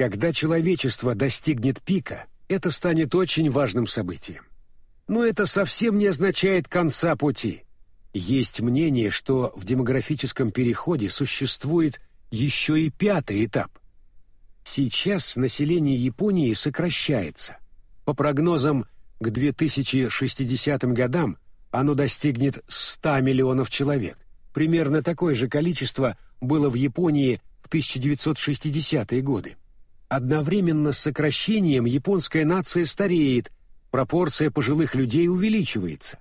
Когда человечество достигнет пика, это станет очень важным событием. Но это совсем не означает конца пути. Есть мнение, что в демографическом переходе существует еще и пятый этап. Сейчас население Японии сокращается. По прогнозам, к 2060 годам оно достигнет 100 миллионов человек. Примерно такое же количество было в Японии в 1960-е годы. Одновременно с сокращением японская нация стареет, пропорция пожилых людей увеличивается.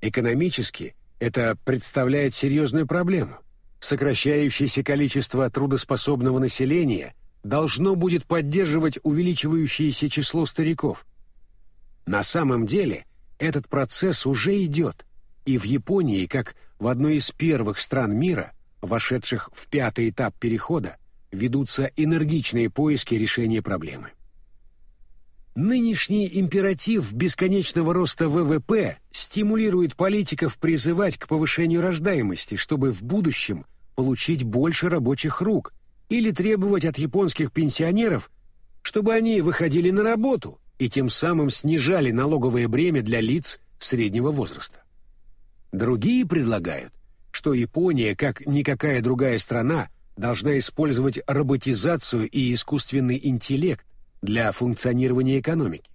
Экономически это представляет серьезную проблему. Сокращающееся количество трудоспособного населения должно будет поддерживать увеличивающееся число стариков. На самом деле этот процесс уже идет, и в Японии, как в одной из первых стран мира, вошедших в пятый этап перехода, ведутся энергичные поиски решения проблемы. Нынешний императив бесконечного роста ВВП стимулирует политиков призывать к повышению рождаемости, чтобы в будущем получить больше рабочих рук, или требовать от японских пенсионеров, чтобы они выходили на работу и тем самым снижали налоговое бремя для лиц среднего возраста. Другие предлагают, что Япония, как никакая другая страна, должна использовать роботизацию и искусственный интеллект для функционирования экономики.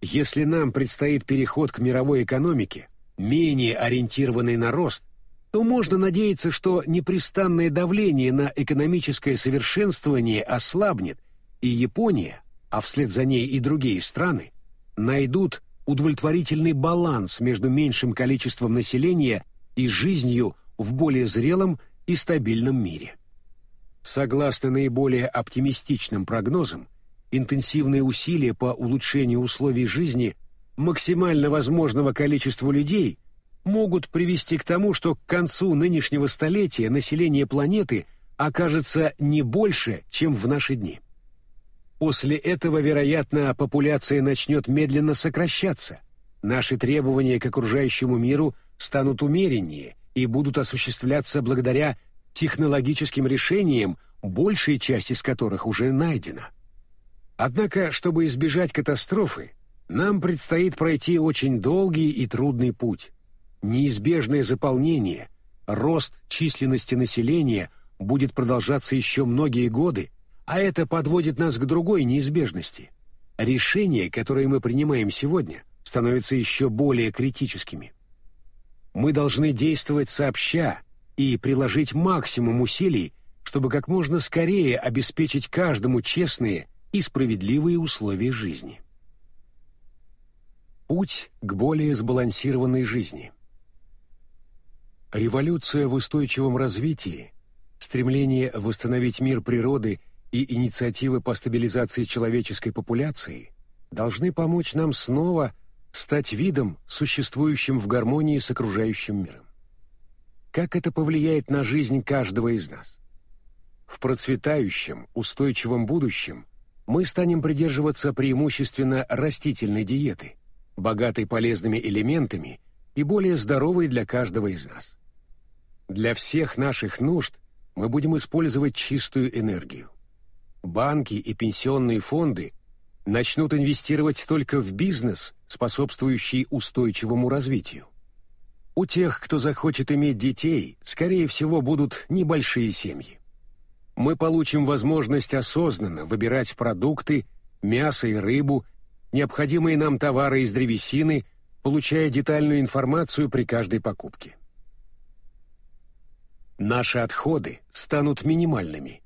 Если нам предстоит переход к мировой экономике, менее ориентированной на рост, то можно надеяться, что непрестанное давление на экономическое совершенствование ослабнет, и Япония, а вслед за ней и другие страны, найдут удовлетворительный баланс между меньшим количеством населения и жизнью в более зрелом и стабильном мире. Согласно наиболее оптимистичным прогнозам, интенсивные усилия по улучшению условий жизни максимально возможного количества людей могут привести к тому, что к концу нынешнего столетия население планеты окажется не больше, чем в наши дни. После этого, вероятно, популяция начнет медленно сокращаться. Наши требования к окружающему миру станут умереннее, и будут осуществляться благодаря технологическим решениям, большая часть из которых уже найдена. Однако, чтобы избежать катастрофы, нам предстоит пройти очень долгий и трудный путь. Неизбежное заполнение, рост численности населения будет продолжаться еще многие годы, а это подводит нас к другой неизбежности. Решения, которые мы принимаем сегодня, становятся еще более критическими. Мы должны действовать сообща и приложить максимум усилий, чтобы как можно скорее обеспечить каждому честные и справедливые условия жизни. Путь к более сбалансированной жизни. Революция в устойчивом развитии, стремление восстановить мир природы и инициативы по стабилизации человеческой популяции должны помочь нам снова – стать видом, существующим в гармонии с окружающим миром. Как это повлияет на жизнь каждого из нас? В процветающем, устойчивом будущем мы станем придерживаться преимущественно растительной диеты, богатой полезными элементами и более здоровой для каждого из нас. Для всех наших нужд мы будем использовать чистую энергию. Банки и пенсионные фонды начнут инвестировать только в бизнес, способствующий устойчивому развитию. У тех, кто захочет иметь детей, скорее всего, будут небольшие семьи. Мы получим возможность осознанно выбирать продукты, мясо и рыбу, необходимые нам товары из древесины, получая детальную информацию при каждой покупке. Наши отходы станут минимальными –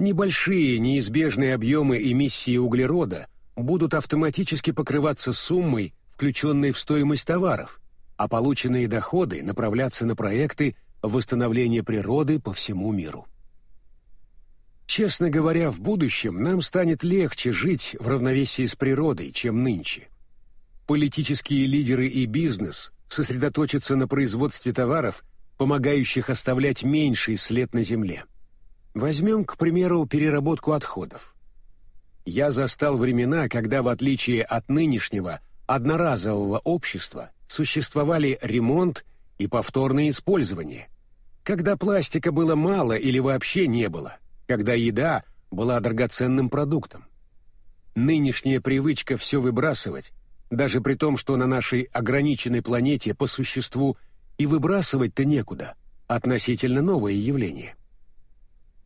Небольшие неизбежные объемы эмиссии углерода будут автоматически покрываться суммой, включенной в стоимость товаров, а полученные доходы направляться на проекты восстановления природы по всему миру. Честно говоря, в будущем нам станет легче жить в равновесии с природой, чем нынче. Политические лидеры и бизнес сосредоточатся на производстве товаров, помогающих оставлять меньший след на Земле. Возьмем, к примеру, переработку отходов. Я застал времена, когда, в отличие от нынешнего одноразового общества, существовали ремонт и повторное использование, когда пластика было мало или вообще не было, когда еда была драгоценным продуктом. Нынешняя привычка все выбрасывать, даже при том, что на нашей ограниченной планете по существу и выбрасывать-то некуда, относительно новое явление.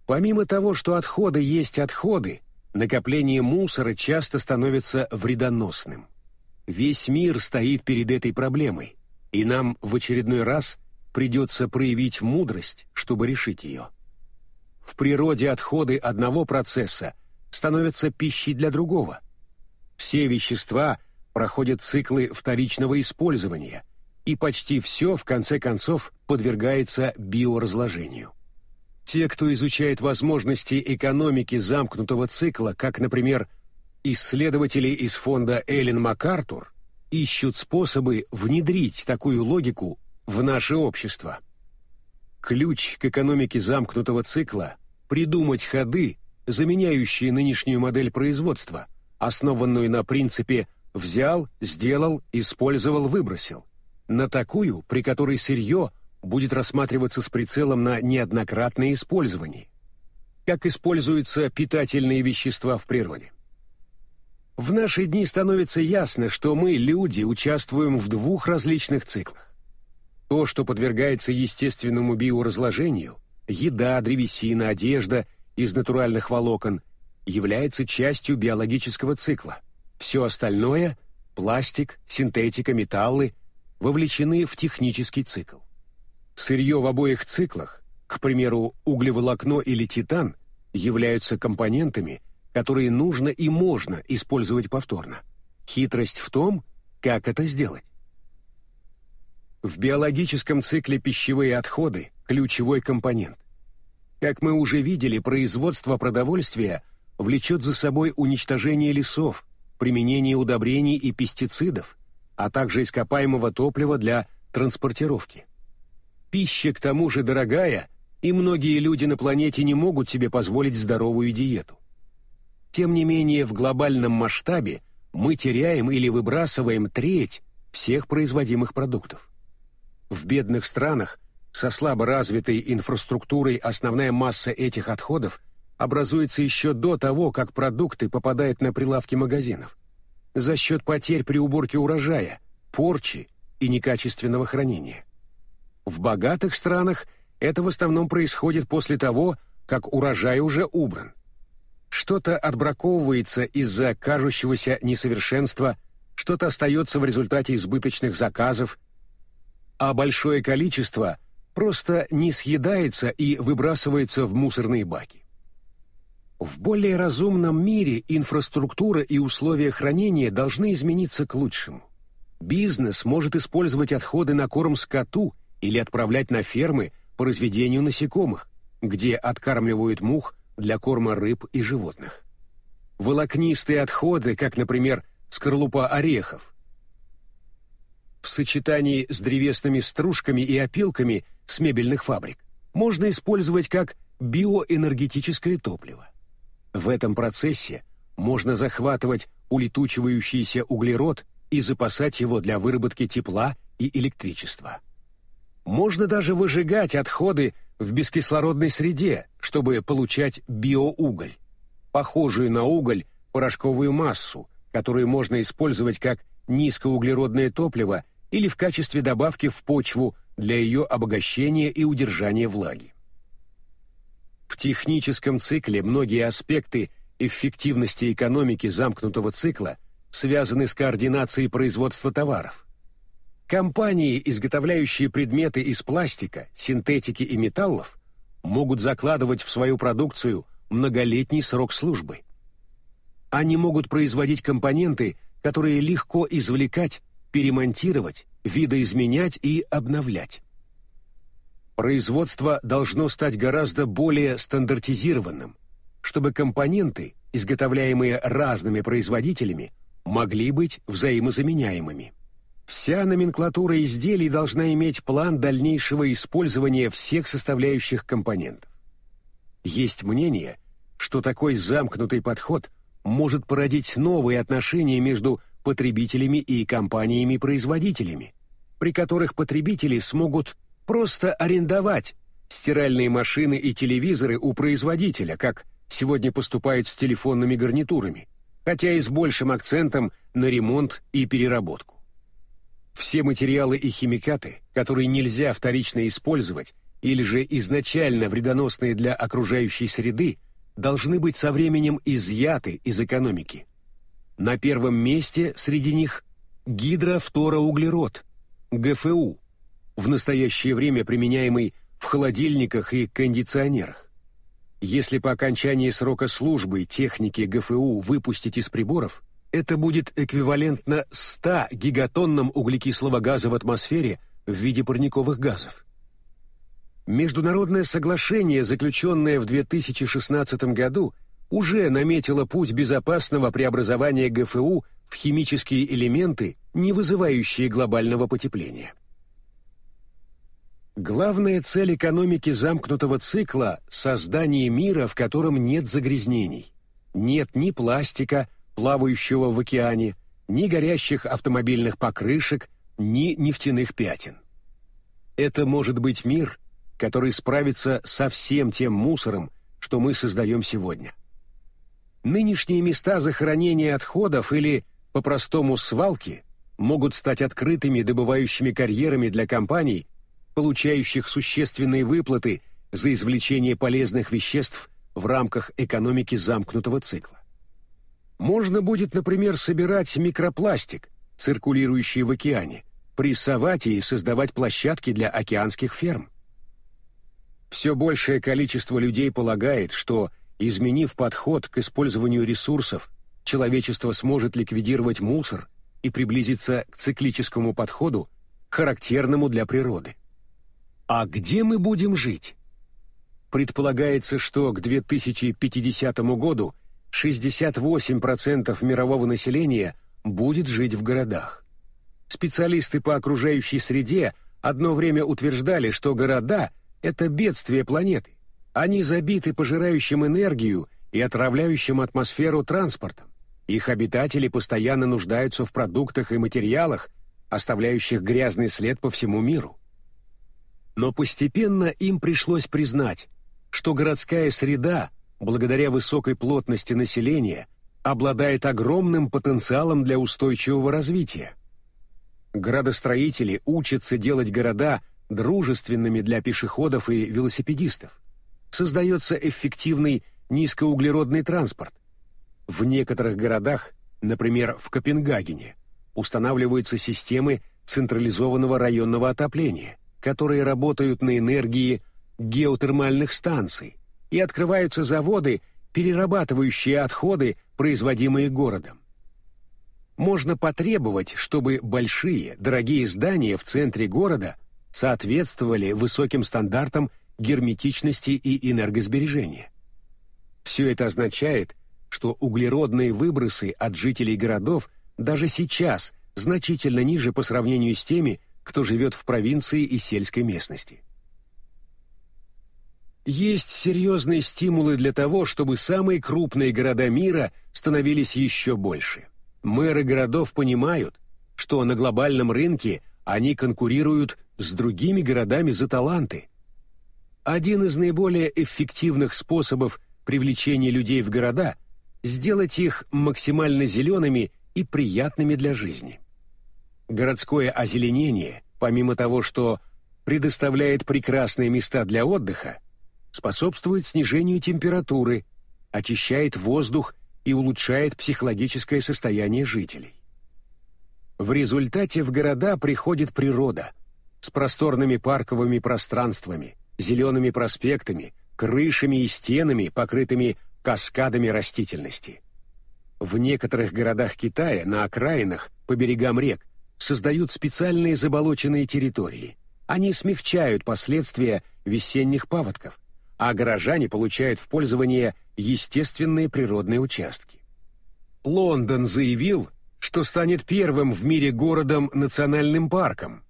Помимо того, что отходы есть отходы, накопление мусора часто становится вредоносным. Весь мир стоит перед этой проблемой, и нам в очередной раз придется проявить мудрость, чтобы решить ее. В природе отходы одного процесса становятся пищей для другого. Все вещества проходят циклы вторичного использования, и почти все, в конце концов, подвергается биоразложению. Те, кто изучает возможности экономики замкнутого цикла, как, например, исследователи из фонда Эллен МакАртур, ищут способы внедрить такую логику в наше общество. Ключ к экономике замкнутого цикла – придумать ходы, заменяющие нынешнюю модель производства, основанную на принципе «взял, сделал, использовал, выбросил», на такую, при которой сырье будет рассматриваться с прицелом на неоднократное использование, как используются питательные вещества в природе. В наши дни становится ясно, что мы, люди, участвуем в двух различных циклах. То, что подвергается естественному биоразложению, еда, древесина, одежда из натуральных волокон, является частью биологического цикла. Все остальное – пластик, синтетика, металлы – вовлечены в технический цикл. Сырье в обоих циклах, к примеру, углеволокно или титан, являются компонентами – которые нужно и можно использовать повторно. Хитрость в том, как это сделать. В биологическом цикле пищевые отходы – ключевой компонент. Как мы уже видели, производство продовольствия влечет за собой уничтожение лесов, применение удобрений и пестицидов, а также ископаемого топлива для транспортировки. Пища к тому же дорогая, и многие люди на планете не могут себе позволить здоровую диету. Тем не менее, в глобальном масштабе мы теряем или выбрасываем треть всех производимых продуктов. В бедных странах со слабо развитой инфраструктурой основная масса этих отходов образуется еще до того, как продукты попадают на прилавки магазинов. За счет потерь при уборке урожая, порчи и некачественного хранения. В богатых странах это в основном происходит после того, как урожай уже убран. Что-то отбраковывается из-за кажущегося несовершенства, что-то остается в результате избыточных заказов, а большое количество просто не съедается и выбрасывается в мусорные баки. В более разумном мире инфраструктура и условия хранения должны измениться к лучшему. Бизнес может использовать отходы на корм скоту или отправлять на фермы по разведению насекомых, где откармливают мух для корма рыб и животных. Волокнистые отходы, как, например, скорлупа орехов, в сочетании с древесными стружками и опилками с мебельных фабрик, можно использовать как биоэнергетическое топливо. В этом процессе можно захватывать улетучивающийся углерод и запасать его для выработки тепла и электричества. Можно даже выжигать отходы в бескислородной среде, чтобы получать биоуголь, похожую на уголь порошковую массу, которую можно использовать как низкоуглеродное топливо или в качестве добавки в почву для ее обогащения и удержания влаги. В техническом цикле многие аспекты эффективности экономики замкнутого цикла связаны с координацией производства товаров. Компании, изготовляющие предметы из пластика, синтетики и металлов, могут закладывать в свою продукцию многолетний срок службы. Они могут производить компоненты, которые легко извлекать, перемонтировать, видоизменять и обновлять. Производство должно стать гораздо более стандартизированным, чтобы компоненты, изготовляемые разными производителями, могли быть взаимозаменяемыми. Вся номенклатура изделий должна иметь план дальнейшего использования всех составляющих компонентов. Есть мнение, что такой замкнутый подход может породить новые отношения между потребителями и компаниями-производителями, при которых потребители смогут просто арендовать стиральные машины и телевизоры у производителя, как сегодня поступают с телефонными гарнитурами, хотя и с большим акцентом на ремонт и переработку. Все материалы и химикаты, которые нельзя вторично использовать или же изначально вредоносные для окружающей среды, должны быть со временем изъяты из экономики. На первом месте среди них гидрофтороуглерод, ГФУ, в настоящее время применяемый в холодильниках и кондиционерах. Если по окончании срока службы техники ГФУ выпустить из приборов, это будет эквивалентно 100 гигатоннам углекислого газа в атмосфере в виде парниковых газов. Международное соглашение, заключенное в 2016 году, уже наметило путь безопасного преобразования ГФУ в химические элементы, не вызывающие глобального потепления. Главная цель экономики замкнутого цикла – создание мира, в котором нет загрязнений. Нет ни пластика, плавающего в океане, ни горящих автомобильных покрышек, ни нефтяных пятен. Это может быть мир, который справится со всем тем мусором, что мы создаем сегодня. Нынешние места захоронения отходов или, по-простому, свалки могут стать открытыми добывающими карьерами для компаний, получающих существенные выплаты за извлечение полезных веществ в рамках экономики замкнутого цикла. Можно будет, например, собирать микропластик, циркулирующий в океане, прессовать и создавать площадки для океанских ферм. Все большее количество людей полагает, что, изменив подход к использованию ресурсов, человечество сможет ликвидировать мусор и приблизиться к циклическому подходу, характерному для природы. А где мы будем жить? Предполагается, что к 2050 году 68% мирового населения будет жить в городах. Специалисты по окружающей среде одно время утверждали, что города — это бедствие планеты. Они забиты пожирающим энергию и отравляющим атмосферу транспортом. Их обитатели постоянно нуждаются в продуктах и материалах, оставляющих грязный след по всему миру. Но постепенно им пришлось признать, что городская среда благодаря высокой плотности населения, обладает огромным потенциалом для устойчивого развития. Градостроители учатся делать города дружественными для пешеходов и велосипедистов. Создается эффективный низкоуглеродный транспорт. В некоторых городах, например, в Копенгагене, устанавливаются системы централизованного районного отопления, которые работают на энергии геотермальных станций, и открываются заводы, перерабатывающие отходы, производимые городом. Можно потребовать, чтобы большие, дорогие здания в центре города соответствовали высоким стандартам герметичности и энергосбережения. Все это означает, что углеродные выбросы от жителей городов даже сейчас значительно ниже по сравнению с теми, кто живет в провинции и сельской местности. Есть серьезные стимулы для того, чтобы самые крупные города мира становились еще больше. Мэры городов понимают, что на глобальном рынке они конкурируют с другими городами за таланты. Один из наиболее эффективных способов привлечения людей в города – сделать их максимально зелеными и приятными для жизни. Городское озеленение, помимо того, что предоставляет прекрасные места для отдыха, способствует снижению температуры, очищает воздух и улучшает психологическое состояние жителей. В результате в города приходит природа с просторными парковыми пространствами, зелеными проспектами, крышами и стенами, покрытыми каскадами растительности. В некоторых городах Китая на окраинах, по берегам рек, создают специальные заболоченные территории. Они смягчают последствия весенних паводков, а горожане получают в пользование естественные природные участки. Лондон заявил, что станет первым в мире городом-национальным парком.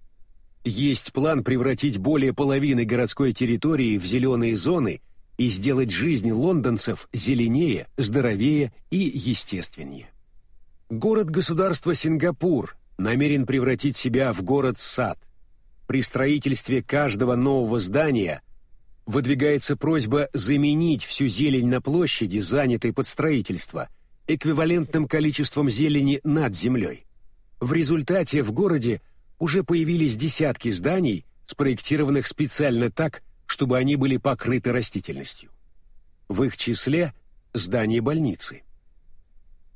Есть план превратить более половины городской территории в зеленые зоны и сделать жизнь лондонцев зеленее, здоровее и естественнее. Город-государство Сингапур намерен превратить себя в город-сад. При строительстве каждого нового здания выдвигается просьба заменить всю зелень на площади, занятой под строительство, эквивалентным количеством зелени над землей. В результате в городе уже появились десятки зданий, спроектированных специально так, чтобы они были покрыты растительностью. В их числе здание больницы.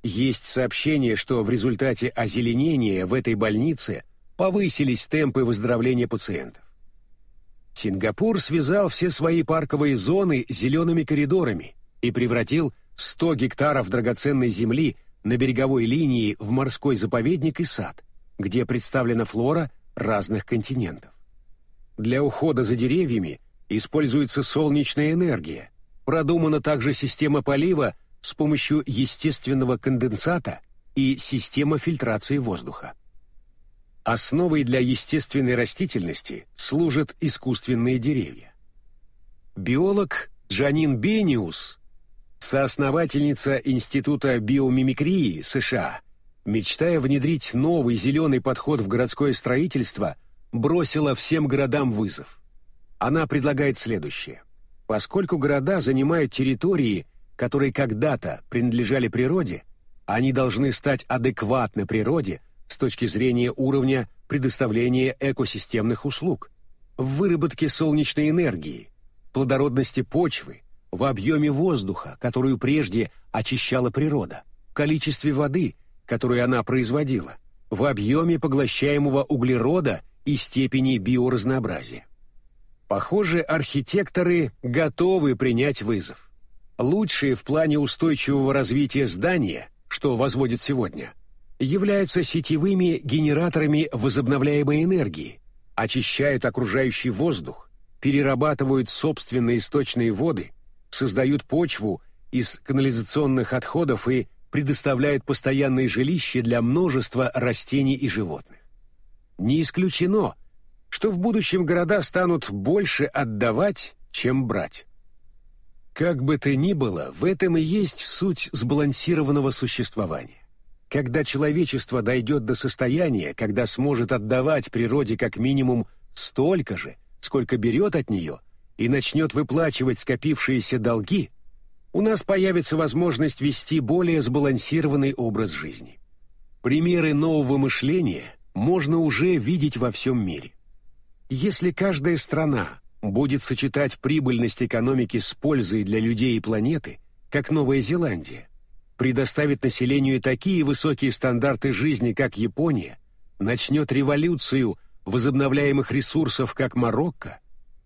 Есть сообщение, что в результате озеленения в этой больнице повысились темпы выздоровления пациентов. Сингапур связал все свои парковые зоны зелеными коридорами и превратил 100 гектаров драгоценной земли на береговой линии в морской заповедник и сад, где представлена флора разных континентов. Для ухода за деревьями используется солнечная энергия, продумана также система полива с помощью естественного конденсата и система фильтрации воздуха. Основой для естественной растительности служат искусственные деревья. Биолог Джанин Бениус, соосновательница Института биомимикрии США, мечтая внедрить новый зеленый подход в городское строительство, бросила всем городам вызов. Она предлагает следующее. Поскольку города занимают территории, которые когда-то принадлежали природе, они должны стать адекватны природе с точки зрения уровня предоставления экосистемных услуг, в выработке солнечной энергии, плодородности почвы, в объеме воздуха, которую прежде очищала природа, количестве воды, которую она производила, в объеме поглощаемого углерода и степени биоразнообразия. Похоже, архитекторы готовы принять вызов. Лучшие в плане устойчивого развития здания, что возводят сегодня, являются сетевыми генераторами возобновляемой энергии, очищают окружающий воздух, перерабатывают собственные источные воды, создают почву из канализационных отходов и предоставляют постоянные жилища для множества растений и животных. Не исключено, что в будущем города станут больше отдавать, чем брать. Как бы то ни было, в этом и есть суть сбалансированного существования. Когда человечество дойдет до состояния, когда сможет отдавать природе как минимум столько же, сколько берет от нее, и начнет выплачивать скопившиеся долги, у нас появится возможность вести более сбалансированный образ жизни. Примеры нового мышления можно уже видеть во всем мире. Если каждая страна будет сочетать прибыльность экономики с пользой для людей и планеты, как Новая Зеландия, предоставит населению такие высокие стандарты жизни, как Япония, начнет революцию возобновляемых ресурсов, как Марокко,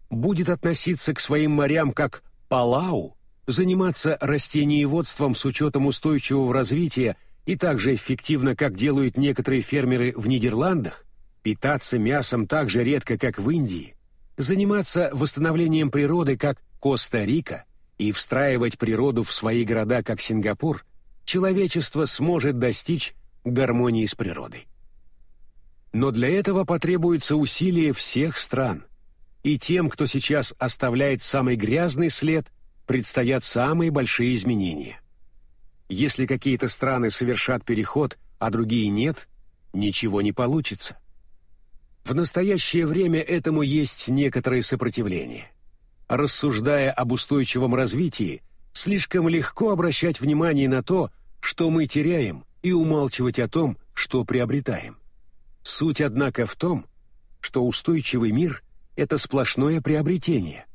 будет относиться к своим морям как Палау, заниматься растениеводством с учетом устойчивого развития и так же эффективно, как делают некоторые фермеры в Нидерландах, питаться мясом так же редко, как в Индии, заниматься восстановлением природы, как Коста-Рика, и встраивать природу в свои города, как Сингапур, человечество сможет достичь гармонии с природой. Но для этого потребуются усилия всех стран, и тем, кто сейчас оставляет самый грязный след, предстоят самые большие изменения. Если какие-то страны совершат переход, а другие нет, ничего не получится. В настоящее время этому есть некоторое сопротивление. Рассуждая об устойчивом развитии, слишком легко обращать внимание на то, что мы теряем, и умалчивать о том, что приобретаем. Суть, однако, в том, что устойчивый мир — это сплошное приобретение.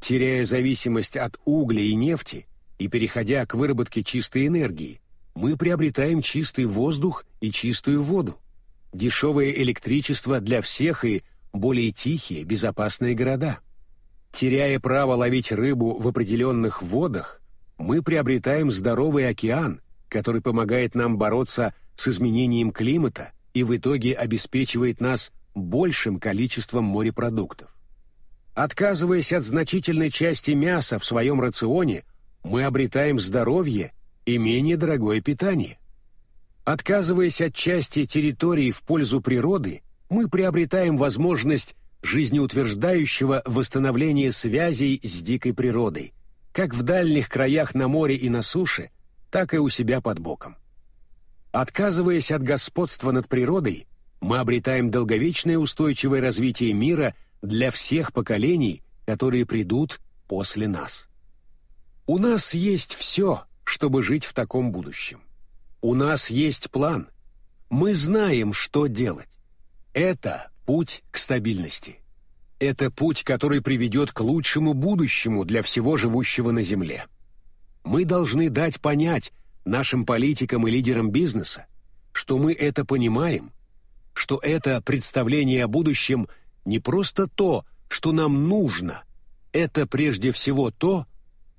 Теряя зависимость от угля и нефти и переходя к выработке чистой энергии, мы приобретаем чистый воздух и чистую воду дешевое электричество для всех и более тихие, безопасные города. Теряя право ловить рыбу в определенных водах, мы приобретаем здоровый океан, который помогает нам бороться с изменением климата и в итоге обеспечивает нас большим количеством морепродуктов. Отказываясь от значительной части мяса в своем рационе, мы обретаем здоровье и менее дорогое питание. Отказываясь от части территории в пользу природы, мы приобретаем возможность жизнеутверждающего восстановления связей с дикой природой, как в дальних краях на море и на суше, так и у себя под боком. Отказываясь от господства над природой, мы обретаем долговечное устойчивое развитие мира для всех поколений которые придут после нас. У нас есть все, чтобы жить в таком будущем. У нас есть план. Мы знаем, что делать. Это путь к стабильности. Это путь, который приведет к лучшему будущему для всего живущего на Земле. Мы должны дать понять нашим политикам и лидерам бизнеса, что мы это понимаем, что это представление о будущем не просто то, что нам нужно, это прежде всего то,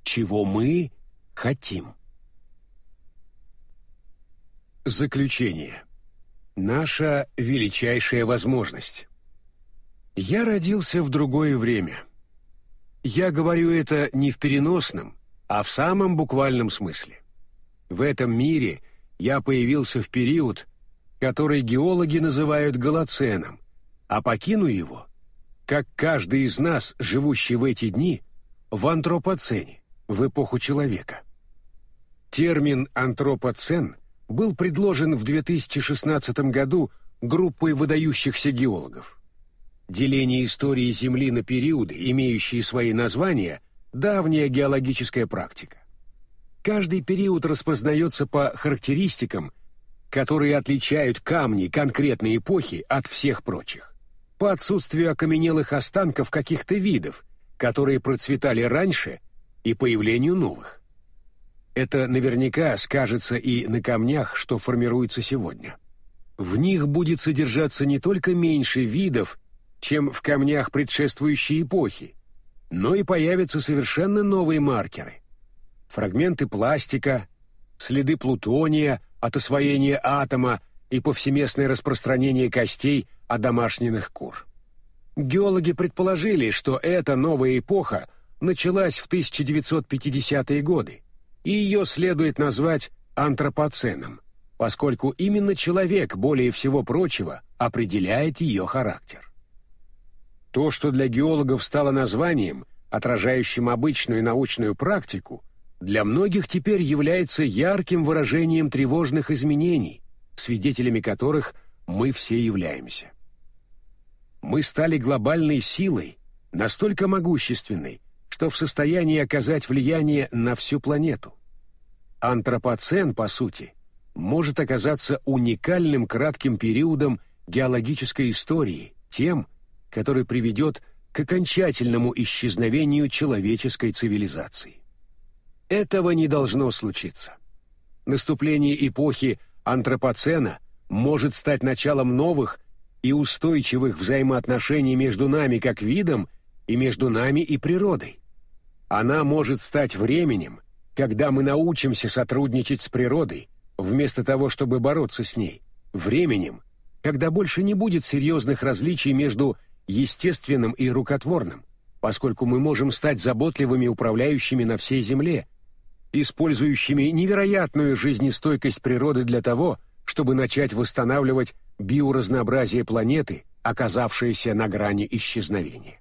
чего мы хотим. Заключение. Наша величайшая возможность. Я родился в другое время. Я говорю это не в переносном, а в самом буквальном смысле. В этом мире я появился в период, который геологи называют голоценом, а покину его, как каждый из нас, живущий в эти дни, в антропоцене, в эпоху человека. Термин «антропоцен» был предложен в 2016 году группой выдающихся геологов. Деление истории Земли на периоды, имеющие свои названия, давняя геологическая практика. Каждый период распознается по характеристикам, которые отличают камни конкретной эпохи от всех прочих. По отсутствию окаменелых останков каких-то видов, которые процветали раньше, и появлению новых. Это наверняка скажется и на камнях, что формируются сегодня. В них будет содержаться не только меньше видов, чем в камнях предшествующей эпохи, но и появятся совершенно новые маркеры. Фрагменты пластика, следы плутония от освоения атома и повсеместное распространение костей одомашненных кур. Геологи предположили, что эта новая эпоха началась в 1950-е годы, и ее следует назвать антропоценом, поскольку именно человек, более всего прочего, определяет ее характер. То, что для геологов стало названием, отражающим обычную научную практику, для многих теперь является ярким выражением тревожных изменений, свидетелями которых мы все являемся. Мы стали глобальной силой, настолько могущественной, что в состоянии оказать влияние на всю планету. Антропоцен, по сути, может оказаться уникальным кратким периодом геологической истории, тем, который приведет к окончательному исчезновению человеческой цивилизации. Этого не должно случиться. Наступление эпохи антропоцена может стать началом новых и устойчивых взаимоотношений между нами как видом и между нами и природой. Она может стать временем, когда мы научимся сотрудничать с природой, вместо того, чтобы бороться с ней, временем, когда больше не будет серьезных различий между естественным и рукотворным, поскольку мы можем стать заботливыми управляющими на всей Земле, использующими невероятную жизнестойкость природы для того, чтобы начать восстанавливать биоразнообразие планеты, оказавшееся на грани исчезновения.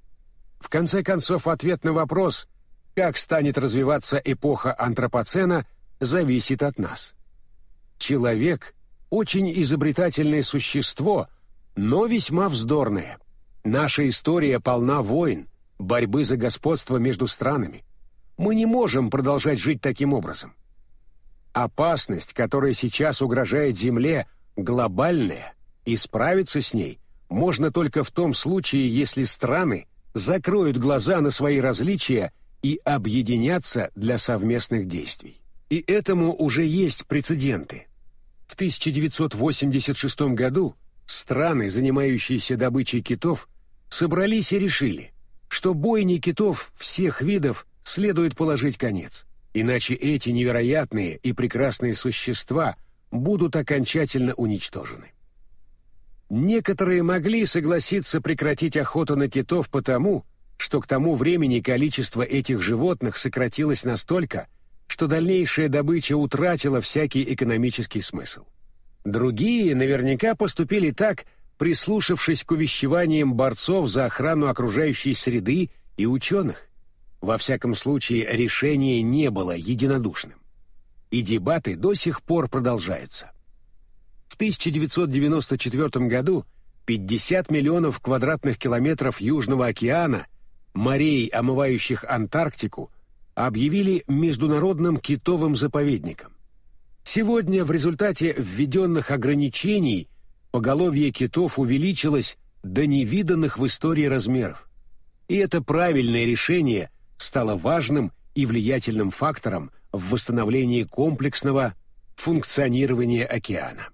В конце концов, ответ на вопрос, как станет развиваться эпоха антропоцена, зависит от нас. Человек — очень изобретательное существо, но весьма вздорное. Наша история полна войн, борьбы за господство между странами. Мы не можем продолжать жить таким образом. Опасность, которая сейчас угрожает Земле, глобальная, и справиться с ней можно только в том случае, если страны закроют глаза на свои различия и объединятся для совместных действий. И этому уже есть прецеденты. В 1986 году страны, занимающиеся добычей китов, собрались и решили, что бойне китов всех видов следует положить конец, иначе эти невероятные и прекрасные существа будут окончательно уничтожены. Некоторые могли согласиться прекратить охоту на китов потому, что к тому времени количество этих животных сократилось настолько, что дальнейшая добыча утратила всякий экономический смысл. Другие наверняка поступили так, прислушавшись к увещеваниям борцов за охрану окружающей среды и ученых. Во всяком случае, решение не было единодушным. И дебаты до сих пор продолжаются. В 1994 году 50 миллионов квадратных километров Южного океана морей, омывающих Антарктику, объявили международным китовым заповедником. Сегодня в результате введенных ограничений поголовье китов увеличилось до невиданных в истории размеров. И это правильное решение стало важным и влиятельным фактором в восстановлении комплексного функционирования океана.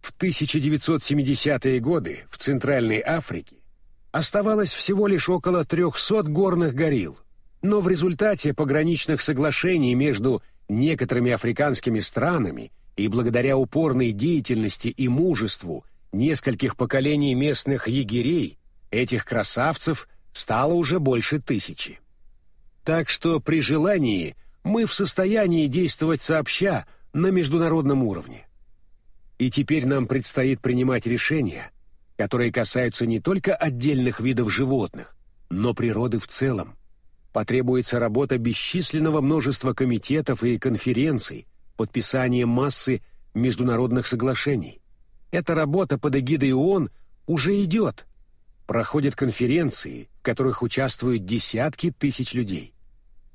В 1970-е годы в Центральной Африке оставалось всего лишь около 300 горных горилл, но в результате пограничных соглашений между некоторыми африканскими странами и благодаря упорной деятельности и мужеству нескольких поколений местных егерей этих красавцев стало уже больше тысячи. Так что при желании мы в состоянии действовать сообща на международном уровне. И теперь нам предстоит принимать решения, которые касаются не только отдельных видов животных, но природы в целом. Потребуется работа бесчисленного множества комитетов и конференций, подписание массы международных соглашений. Эта работа под эгидой ООН уже идет. Проходят конференции, в которых участвуют десятки тысяч людей.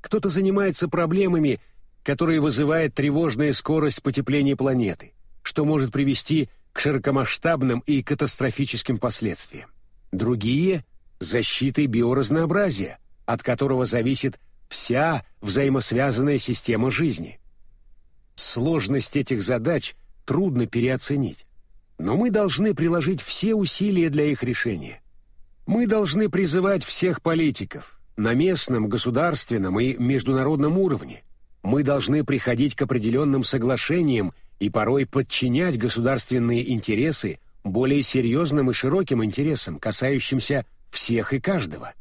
Кто-то занимается проблемами, которые вызывают тревожная скорость потепления планеты, что может привести к широкомасштабным и катастрофическим последствиям. Другие — защитой биоразнообразия, от которого зависит вся взаимосвязанная система жизни. Сложность этих задач трудно переоценить, но мы должны приложить все усилия для их решения. Мы должны призывать всех политиков на местном, государственном и международном уровне. Мы должны приходить к определенным соглашениям и порой подчинять государственные интересы более серьезным и широким интересам, касающимся всех и каждого.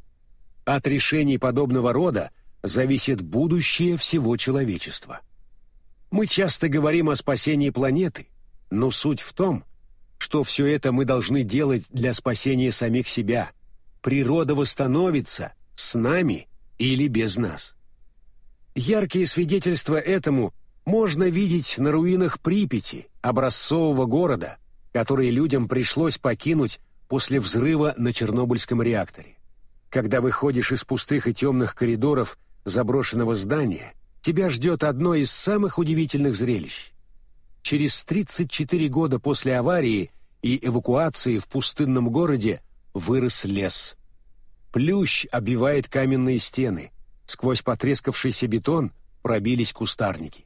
От решений подобного рода зависит будущее всего человечества. Мы часто говорим о спасении планеты, но суть в том, что все это мы должны делать для спасения самих себя. Природа восстановится с нами или без нас. Яркие свидетельства этому можно видеть на руинах Припяти, образцового города, который людям пришлось покинуть после взрыва на Чернобыльском реакторе. Когда выходишь из пустых и темных коридоров заброшенного здания, тебя ждет одно из самых удивительных зрелищ. Через 34 года после аварии и эвакуации в пустынном городе вырос лес. Плющ обвивает каменные стены, сквозь потрескавшийся бетон пробились кустарники.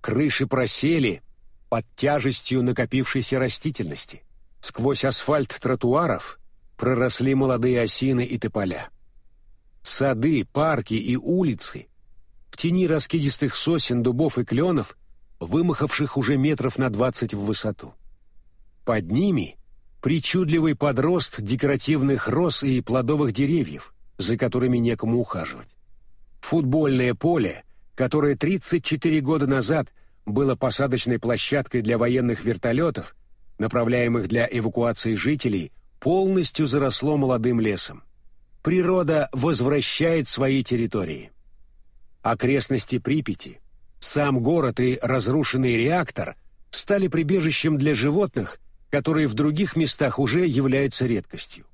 Крыши просели под тяжестью накопившейся растительности. Сквозь асфальт тротуаров проросли молодые осины и тополя. Сады, парки и улицы тени раскидистых сосен, дубов и кленов, вымахавших уже метров на двадцать в высоту. Под ними причудливый подрост декоративных роз и плодовых деревьев, за которыми некому ухаживать. Футбольное поле которое 34 года назад было посадочной площадкой для военных вертолетов, направляемых для эвакуации жителей, полностью заросло молодым лесом. Природа возвращает свои территории. Окрестности Припяти, сам город и разрушенный реактор стали прибежищем для животных, которые в других местах уже являются редкостью.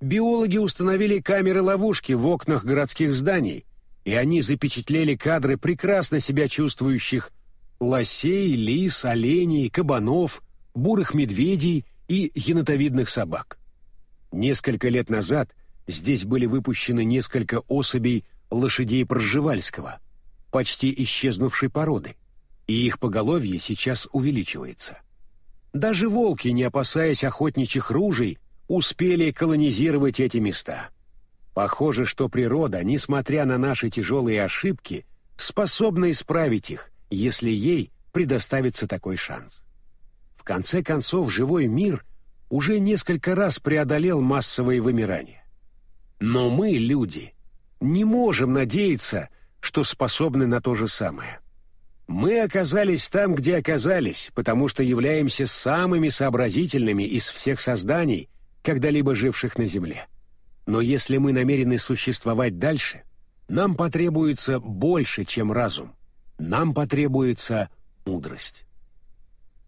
Биологи установили камеры-ловушки в окнах городских зданий, и они запечатлели кадры прекрасно себя чувствующих лосей, лис, оленей, кабанов, бурых медведей и енотовидных собак. Несколько лет назад здесь были выпущены несколько особей лошадей Пржевальского, почти исчезнувшей породы, и их поголовье сейчас увеличивается. Даже волки, не опасаясь охотничьих ружей, успели колонизировать эти места — Похоже, что природа, несмотря на наши тяжелые ошибки, способна исправить их, если ей предоставится такой шанс. В конце концов, живой мир уже несколько раз преодолел массовое вымирание. Но мы, люди, не можем надеяться, что способны на то же самое. Мы оказались там, где оказались, потому что являемся самыми сообразительными из всех созданий, когда-либо живших на Земле. Но если мы намерены существовать дальше, нам потребуется больше, чем разум. Нам потребуется мудрость.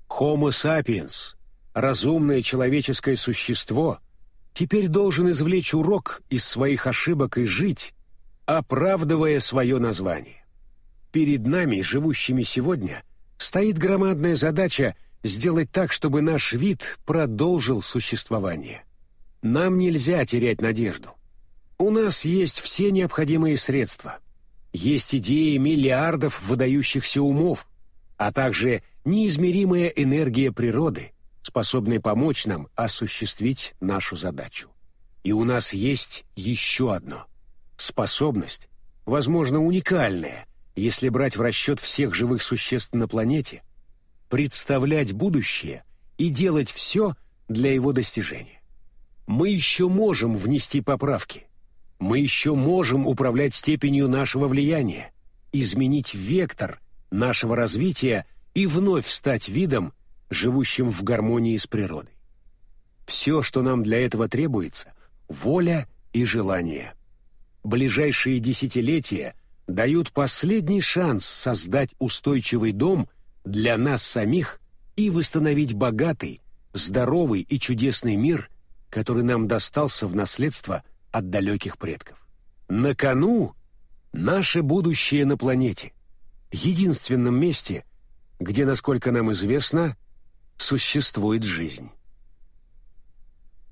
Homo sapiens, разумное человеческое существо, теперь должен извлечь урок из своих ошибок и жить, оправдывая свое название. Перед нами, живущими сегодня, стоит громадная задача сделать так, чтобы наш вид продолжил существование. Нам нельзя терять надежду. У нас есть все необходимые средства. Есть идеи миллиардов выдающихся умов, а также неизмеримая энергия природы, способная помочь нам осуществить нашу задачу. И у нас есть еще одно — способность, возможно, уникальная, если брать в расчет всех живых существ на планете, представлять будущее и делать все для его достижения. Мы еще можем внести поправки. Мы еще можем управлять степенью нашего влияния, изменить вектор нашего развития и вновь стать видом, живущим в гармонии с природой. Все, что нам для этого требуется — воля и желание. Ближайшие десятилетия дают последний шанс создать устойчивый дом для нас самих и восстановить богатый, здоровый и чудесный мир, который нам достался в наследство от далеких предков. На кону наше будущее на планете, единственном месте, где, насколько нам известно, существует жизнь.